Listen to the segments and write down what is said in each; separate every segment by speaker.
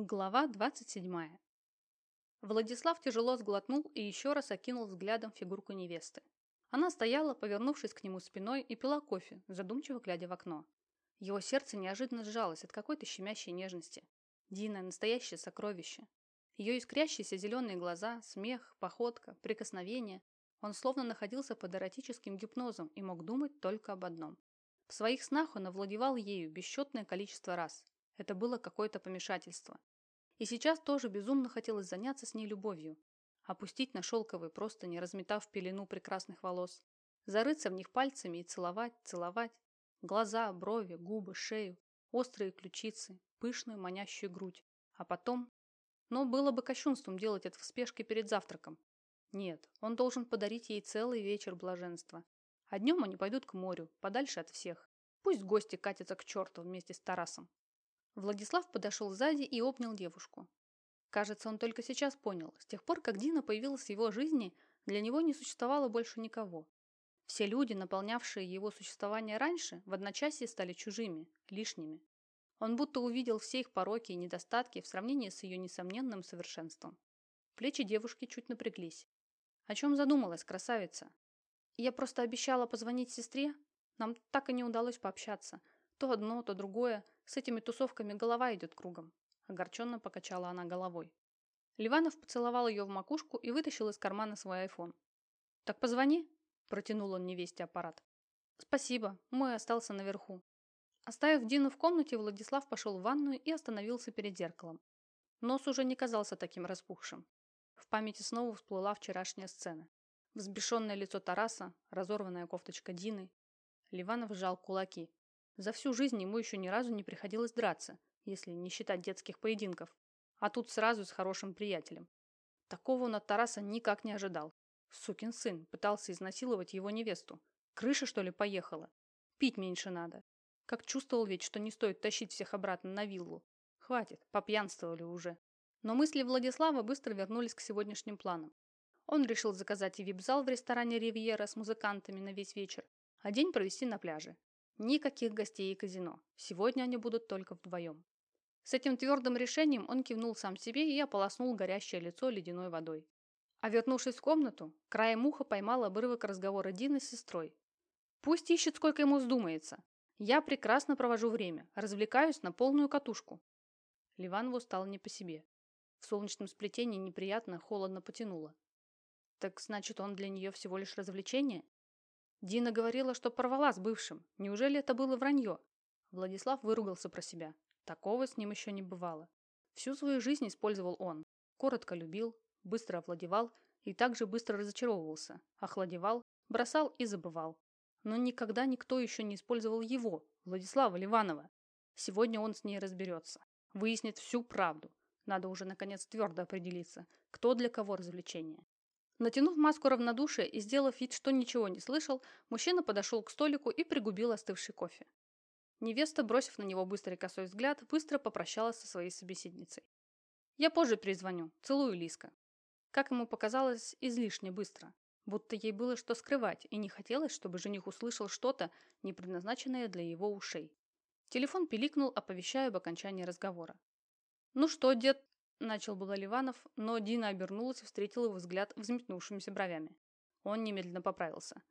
Speaker 1: Глава 27. Владислав тяжело сглотнул и еще раз окинул взглядом фигурку невесты. Она стояла, повернувшись к нему спиной, и пила кофе, задумчиво глядя в окно. Его сердце неожиданно сжалось от какой-то щемящей нежности. Дина – настоящее сокровище. Ее искрящиеся зеленые глаза, смех, походка, прикосновения. Он словно находился под эротическим гипнозом и мог думать только об одном. В своих снах он овладевал ею бесчетное количество раз. Это было какое-то помешательство. И сейчас тоже безумно хотелось заняться с ней любовью. Опустить на шелковые простыни, разметав пелену прекрасных волос. Зарыться в них пальцами и целовать, целовать. Глаза, брови, губы, шею, острые ключицы, пышную манящую грудь. А потом... Но было бы кощунством делать это в спешке перед завтраком. Нет, он должен подарить ей целый вечер блаженства. А днем они пойдут к морю, подальше от всех. Пусть гости катятся к черту вместе с Тарасом. Владислав подошел сзади и обнял девушку. Кажется, он только сейчас понял. С тех пор, как Дина появилась в его жизни, для него не существовало больше никого. Все люди, наполнявшие его существование раньше, в одночасье стали чужими, лишними. Он будто увидел все их пороки и недостатки в сравнении с ее несомненным совершенством. Плечи девушки чуть напряглись. О чем задумалась красавица? Я просто обещала позвонить сестре. Нам так и не удалось пообщаться. То одно, то другое. С этими тусовками голова идет кругом. Огорченно покачала она головой. Ливанов поцеловал ее в макушку и вытащил из кармана свой айфон. «Так позвони», – протянул он невесте аппарат. «Спасибо, мой остался наверху». Оставив Дину в комнате, Владислав пошел в ванную и остановился перед зеркалом. Нос уже не казался таким распухшим. В памяти снова всплыла вчерашняя сцена. Взбешенное лицо Тараса, разорванная кофточка Дины. Ливанов сжал кулаки. За всю жизнь ему еще ни разу не приходилось драться, если не считать детских поединков. А тут сразу с хорошим приятелем. Такого он от Тараса никак не ожидал. Сукин сын пытался изнасиловать его невесту. Крыша, что ли, поехала? Пить меньше надо. Как чувствовал ведь, что не стоит тащить всех обратно на виллу. Хватит, попьянствовали уже. Но мысли Владислава быстро вернулись к сегодняшним планам. Он решил заказать и вип-зал в ресторане «Ривьера» с музыкантами на весь вечер, а день провести на пляже. Никаких гостей и казино. Сегодня они будут только вдвоем. С этим твердым решением он кивнул сам себе и ополоснул горящее лицо ледяной водой. А вернувшись в комнату, краем уха поймал обрывок разговора Дины с сестрой. «Пусть ищет, сколько ему вздумается. Я прекрасно провожу время, развлекаюсь на полную катушку». Ливанову стало не по себе. В солнечном сплетении неприятно, холодно потянуло. Так значит, он для нее всего лишь развлечение? Дина говорила, что порвала с бывшим. Неужели это было вранье? Владислав выругался про себя. Такого с ним еще не бывало. Всю свою жизнь использовал он. Коротко любил, быстро овладевал и также быстро разочаровывался. Охладевал, бросал и забывал. Но никогда никто еще не использовал его, Владислава Ливанова. Сегодня он с ней разберется. Выяснит всю правду. Надо уже наконец твердо определиться, кто для кого развлечение. Натянув маску равнодушия и сделав вид, что ничего не слышал, мужчина подошел к столику и пригубил остывший кофе. Невеста, бросив на него быстрый косой взгляд, быстро попрощалась со своей собеседницей. «Я позже перезвоню. Целую, Лиска». Как ему показалось, излишне быстро. Будто ей было что скрывать, и не хотелось, чтобы жених услышал что-то, не предназначенное для его ушей. Телефон пиликнул, оповещая об окончании разговора. «Ну что, дед, Начал было Ливанов, но Дина обернулась и встретила его взгляд взметнувшимися бровями. Он немедленно поправился.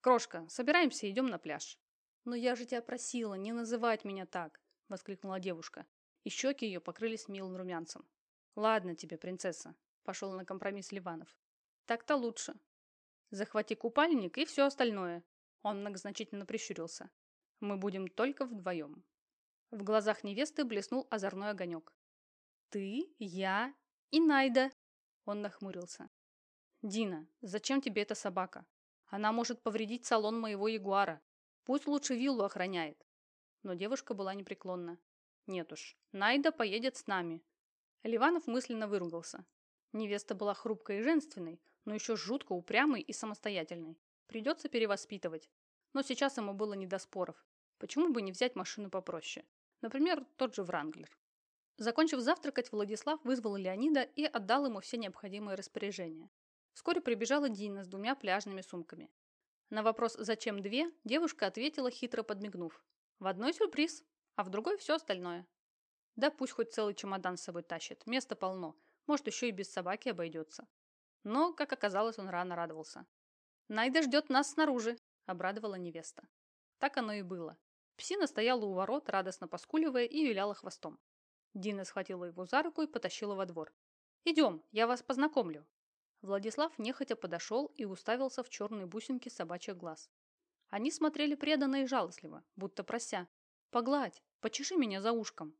Speaker 1: «Крошка, собираемся и идем на пляж». «Но я же тебя просила не называть меня так!» – воскликнула девушка. И щеки ее покрылись милым румянцем. «Ладно тебе, принцесса», – пошел на компромисс Ливанов. «Так-то лучше. Захвати купальник и все остальное». Он многозначительно прищурился. «Мы будем только вдвоем». В глазах невесты блеснул озорной огонек. «Ты, я и Найда!» Он нахмурился. «Дина, зачем тебе эта собака? Она может повредить салон моего ягуара. Пусть лучше виллу охраняет». Но девушка была непреклонна. «Нет уж, Найда поедет с нами». Ливанов мысленно выругался. Невеста была хрупкой и женственной, но еще жутко упрямой и самостоятельной. Придется перевоспитывать. Но сейчас ему было не до споров. Почему бы не взять машину попроще? Например, тот же Вранглер. Закончив завтракать, Владислав вызвал Леонида и отдал ему все необходимые распоряжения. Вскоре прибежала Дина с двумя пляжными сумками. На вопрос «Зачем две?» девушка ответила, хитро подмигнув. «В одной сюрприз, а в другой все остальное». Да пусть хоть целый чемодан с собой тащит, места полно, может еще и без собаки обойдется. Но, как оказалось, он рано радовался. «Найда ждет нас снаружи», – обрадовала невеста. Так оно и было. Псина стояла у ворот, радостно поскуливая и виляла хвостом. Дина схватила его за руку и потащила во двор. «Идем, я вас познакомлю». Владислав нехотя подошел и уставился в черные бусинки собачьих глаз. Они смотрели преданно и жалостливо, будто прося. «Погладь, почеши меня за ушком».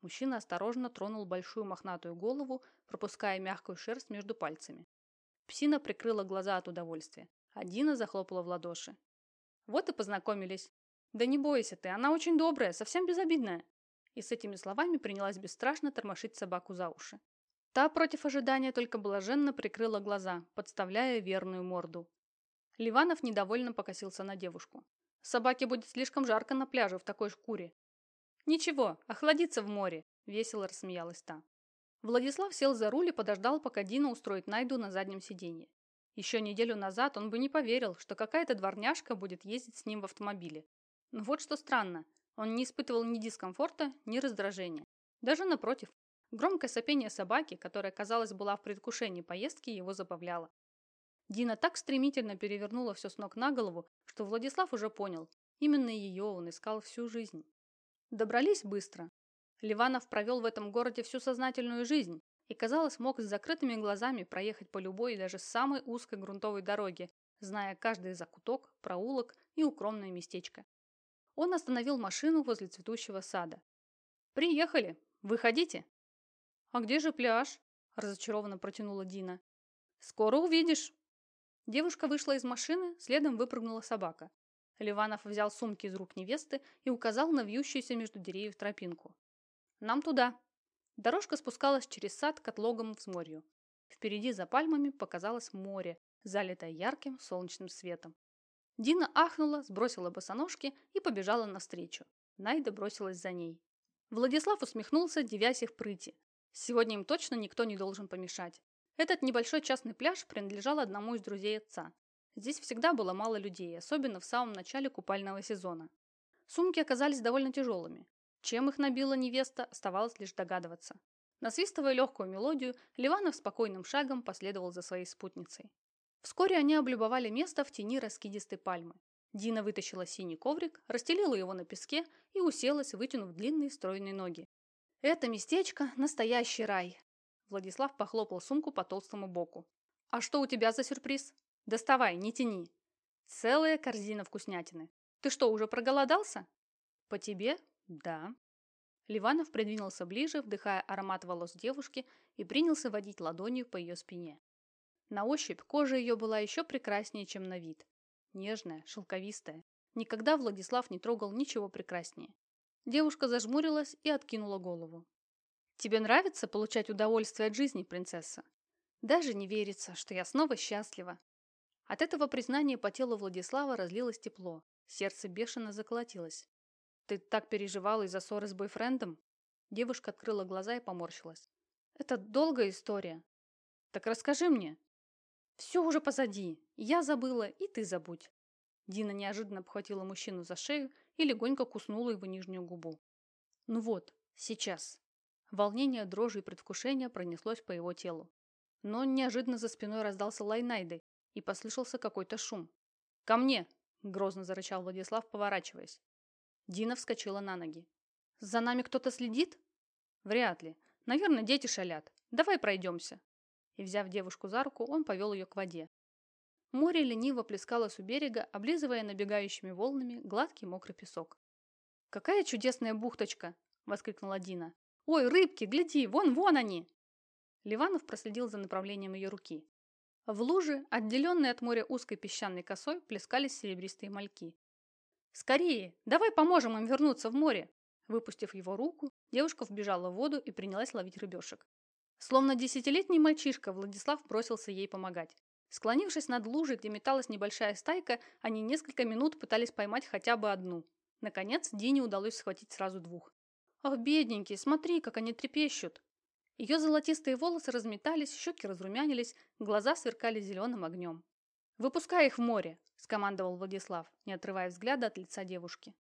Speaker 1: Мужчина осторожно тронул большую мохнатую голову, пропуская мягкую шерсть между пальцами. Псина прикрыла глаза от удовольствия, а Дина захлопала в ладоши. «Вот и познакомились. Да не бойся ты, она очень добрая, совсем безобидная». И с этими словами принялась бесстрашно тормошить собаку за уши. Та против ожидания только блаженно прикрыла глаза, подставляя верную морду. Ливанов недовольно покосился на девушку. «Собаке будет слишком жарко на пляже в такой шкуре». «Ничего, охладиться в море», – весело рассмеялась та. Владислав сел за руль и подождал, пока Дина устроит Найду на заднем сиденье. Еще неделю назад он бы не поверил, что какая-то дворняжка будет ездить с ним в автомобиле. Но вот что странно, он не испытывал ни дискомфорта, ни раздражения. Даже напротив, Громкое сопение собаки, которая, казалось, была в предвкушении поездки, его забавляло. Дина так стремительно перевернула все с ног на голову, что Владислав уже понял, именно ее он искал всю жизнь. Добрались быстро. Ливанов провел в этом городе всю сознательную жизнь и, казалось, мог с закрытыми глазами проехать по любой, даже самой узкой грунтовой дороге, зная каждый закуток, проулок и укромное местечко. Он остановил машину возле цветущего сада. «Приехали! Выходите!» «А где же пляж?» – разочарованно протянула Дина. «Скоро увидишь». Девушка вышла из машины, следом выпрыгнула собака. Ливанов взял сумки из рук невесты и указал на вьющуюся между деревьев тропинку. «Нам туда». Дорожка спускалась через сад к отлогому взморью. Впереди за пальмами показалось море, залитое ярким солнечным светом. Дина ахнула, сбросила босоножки и побежала навстречу. Найда бросилась за ней. Владислав усмехнулся, девясь их прыти. Сегодня им точно никто не должен помешать. Этот небольшой частный пляж принадлежал одному из друзей отца. Здесь всегда было мало людей, особенно в самом начале купального сезона. Сумки оказались довольно тяжелыми. Чем их набила невеста, оставалось лишь догадываться. Насвистывая легкую мелодию, Ливанов спокойным шагом последовал за своей спутницей. Вскоре они облюбовали место в тени раскидистой пальмы. Дина вытащила синий коврик, расстелила его на песке и уселась, вытянув длинные стройные ноги. Это местечко – настоящий рай. Владислав похлопал сумку по толстому боку. А что у тебя за сюрприз? Доставай, не тяни. Целая корзина вкуснятины. Ты что, уже проголодался? По тебе? Да. Ливанов придвинулся ближе, вдыхая аромат волос девушки и принялся водить ладонью по ее спине. На ощупь кожа ее была еще прекраснее, чем на вид. Нежная, шелковистая. Никогда Владислав не трогал ничего прекраснее. Девушка зажмурилась и откинула голову. «Тебе нравится получать удовольствие от жизни, принцесса? Даже не верится, что я снова счастлива». От этого признания по телу Владислава разлилось тепло, сердце бешено заколотилось. «Ты так переживала из-за ссоры с бойфрендом?» Девушка открыла глаза и поморщилась. «Это долгая история. Так расскажи мне». «Все уже позади. Я забыла, и ты забудь». Дина неожиданно обхватила мужчину за шею и легонько куснула его нижнюю губу. Ну вот, сейчас. Волнение, дрожи и предвкушение пронеслось по его телу. Но неожиданно за спиной раздался Лайнайды и послышался какой-то шум. «Ко мне!» – грозно зарычал Владислав, поворачиваясь. Дина вскочила на ноги. «За нами кто-то следит?» «Вряд ли. Наверное, дети шалят. Давай пройдемся». И, взяв девушку за руку, он повел ее к воде. Море лениво плескалось у берега, облизывая набегающими волнами гладкий мокрый песок. «Какая чудесная бухточка!» – воскликнула Дина. «Ой, рыбки, гляди, вон-вон они!» Ливанов проследил за направлением ее руки. В луже, отделенной от моря узкой песчаной косой, плескались серебристые мальки. «Скорее! Давай поможем им вернуться в море!» Выпустив его руку, девушка вбежала в воду и принялась ловить рыбешек. Словно десятилетний мальчишка, Владислав бросился ей помогать. Склонившись над лужей, где металась небольшая стайка, они несколько минут пытались поймать хотя бы одну. Наконец, Дине удалось схватить сразу двух. «Ах, бедненькие, смотри, как они трепещут!» Ее золотистые волосы разметались, щеки разрумянились, глаза сверкали зеленым огнем. «Выпускай их в море!» – скомандовал Владислав, не отрывая взгляда от лица девушки.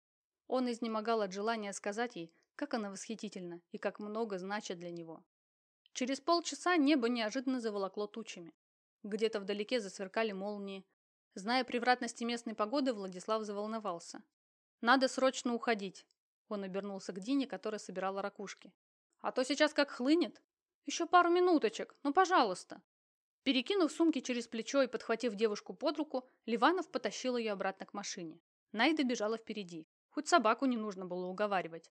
Speaker 1: Он изнемогал от желания сказать ей, Как она восхитительна и как много значит для него. Через полчаса небо неожиданно заволокло тучами. Где-то вдалеке засверкали молнии. Зная превратности местной погоды, Владислав заволновался. «Надо срочно уходить!» Он обернулся к Дине, которая собирала ракушки. «А то сейчас как хлынет! Еще пару минуточек, ну пожалуйста!» Перекинув сумки через плечо и подхватив девушку под руку, Ливанов потащил ее обратно к машине. Найда бежала впереди. Хоть собаку не нужно было уговаривать.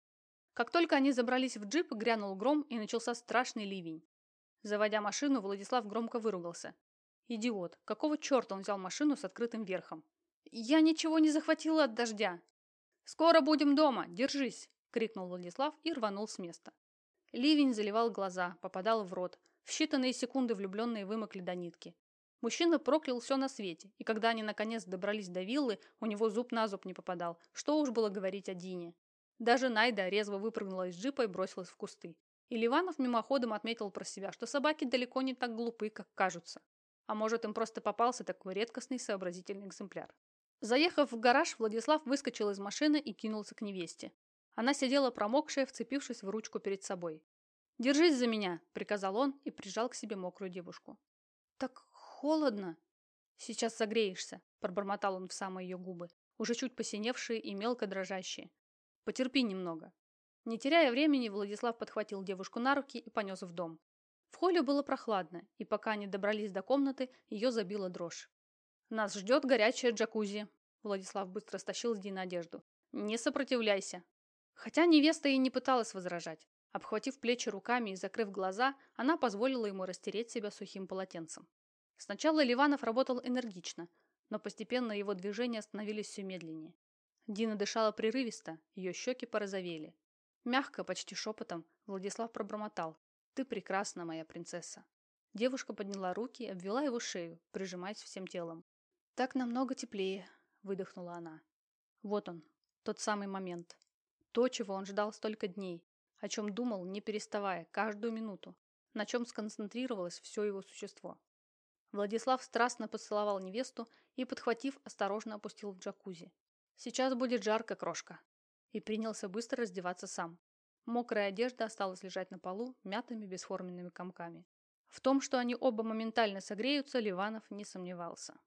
Speaker 1: Как только они забрались в джип, грянул гром и начался страшный ливень. Заводя машину, Владислав громко выругался. Идиот, какого черта он взял машину с открытым верхом? Я ничего не захватила от дождя. Скоро будем дома, держись, крикнул Владислав и рванул с места. Ливень заливал глаза, попадал в рот. В считанные секунды влюбленные вымокли до нитки. Мужчина проклял все на свете, и когда они наконец добрались до виллы, у него зуб на зуб не попадал. Что уж было говорить о Дине. Даже Найда резво выпрыгнула из джипа и бросилась в кусты. И Ливанов мимоходом отметил про себя, что собаки далеко не так глупы, как кажутся. А может, им просто попался такой редкостный сообразительный экземпляр. Заехав в гараж, Владислав выскочил из машины и кинулся к невесте. Она сидела промокшая, вцепившись в ручку перед собой. «Держись за меня!» – приказал он и прижал к себе мокрую девушку. «Так холодно!» «Сейчас согреешься!» – пробормотал он в самые ее губы, уже чуть посиневшие и мелко дрожащие. Потерпи немного. Не теряя времени, Владислав подхватил девушку на руки и понес в дом. В холле было прохладно, и пока они добрались до комнаты, ее забила дрожь. «Нас ждет горячая джакузи», – Владислав быстро стащил с Дины одежду. «Не сопротивляйся». Хотя невеста и не пыталась возражать. Обхватив плечи руками и закрыв глаза, она позволила ему растереть себя сухим полотенцем. Сначала Ливанов работал энергично, но постепенно его движения становились все медленнее. Дина дышала прерывисто, ее щеки порозовели. Мягко, почти шепотом, Владислав пробормотал. «Ты прекрасна, моя принцесса». Девушка подняла руки и обвела его шею, прижимаясь всем телом. «Так намного теплее», — выдохнула она. Вот он, тот самый момент. То, чего он ждал столько дней, о чем думал, не переставая, каждую минуту, на чем сконцентрировалось все его существо. Владислав страстно поцеловал невесту и, подхватив, осторожно опустил в джакузи. Сейчас будет жарко, крошка. И принялся быстро раздеваться сам. Мокрая одежда осталась лежать на полу мятыми бесформенными комками. В том, что они оба моментально согреются, Ливанов не сомневался.